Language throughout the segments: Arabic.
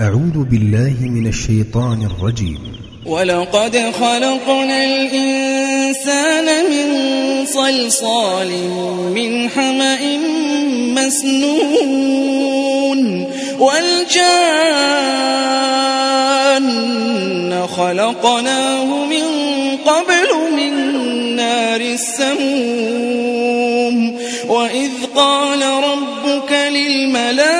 أعوذ بالله من الشيطان الرجيم. ولقد خلقنا الإنسان من صلصال من حمأ مسنون والجان خلقناه من قبل من نار السموم وإذ قال ربك للملائكة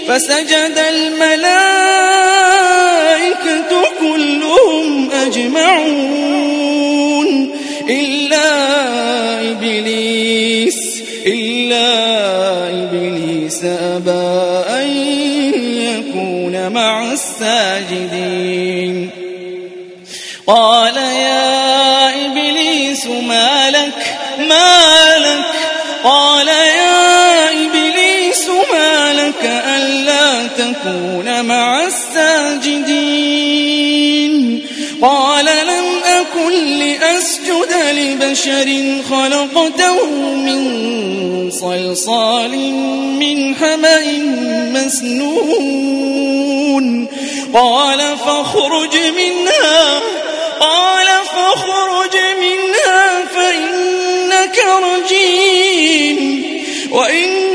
فسجد الملائكة كلهم أجمعون. إلا إبليس إلا إبليس أبى أن يكون مع الساجدين. قال يا إبليس ما لك؟ ما ألا تكون مع الساجدين. قال لم أكن لأسجد لبشر خلقته من صلصال من حمأ مسنون. قال فاخرج منها. قال فاخرج منها فإنك رجيم. وإن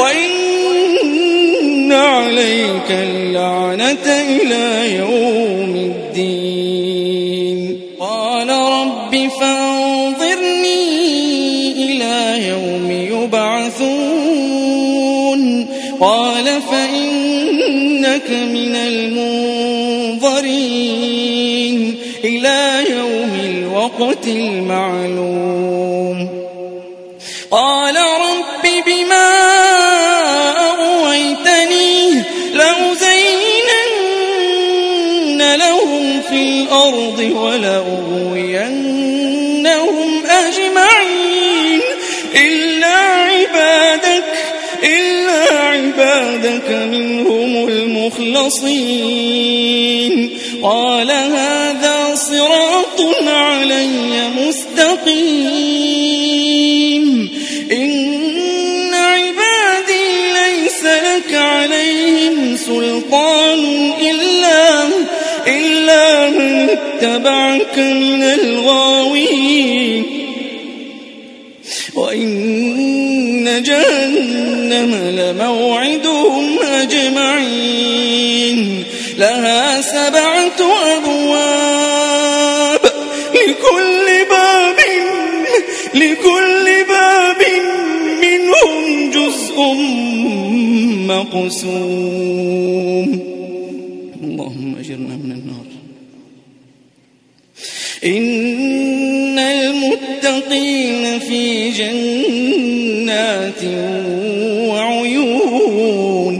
وإن عليك اللعنة إلى يوم الدين. قال رب فانظرني إلى يوم يبعثون. قال فإنك من المنظرين. إلى يوم الوقت المعلوم. قال لأزينن لهم في الأرض ولأغوينهم أجمعين. إلا عبادك إلا عبادك منهم المخلصين. قال هذا صراط علي مستقيم. سلطان إلا إلا من اتبعك من الغاوين. وإن جهنم لموعدهم أجمعين. لها سبعة أبواب لكل باب لكل باب منهم جزء مقسوم. اللهم أجرنا من النار. إن المتقين في جنات وعيون.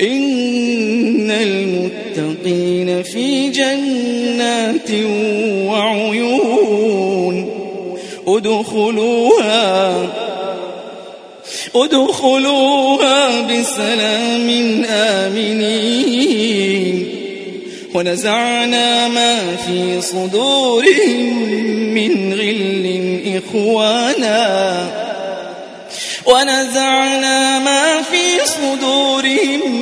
إن المتقين في جنات وعيون. ادخلوها ادخلوها بسلام آمنين. ونزعنا ما في صدورهم من غل إخوانا. ونزعنا ما في صدورهم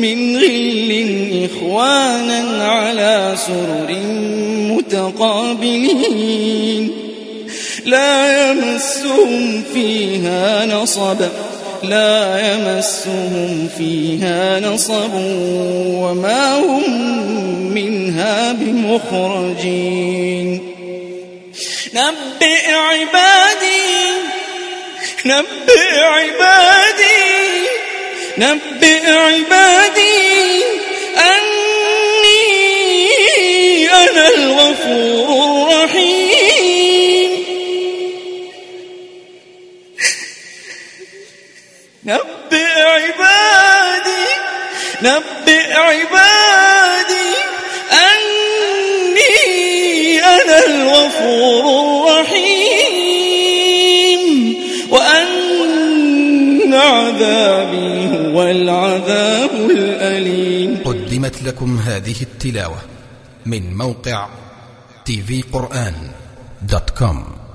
من غل إخوانا على سرر متقابلين. لا يمسهم فيها نصب. لا يمسهم فيها نصب وما هم منها بمخرجين. نبئ عبادي نبئ عبادي نبئ عبادي أني أنا الغفور الرحيم. نبئ عبادي أني أنا الغفور الرحيم وأن عذابي هو العذاب الأليم. قدمت لكم هذه التلاوة من موقع tvقرآن دوت كوم.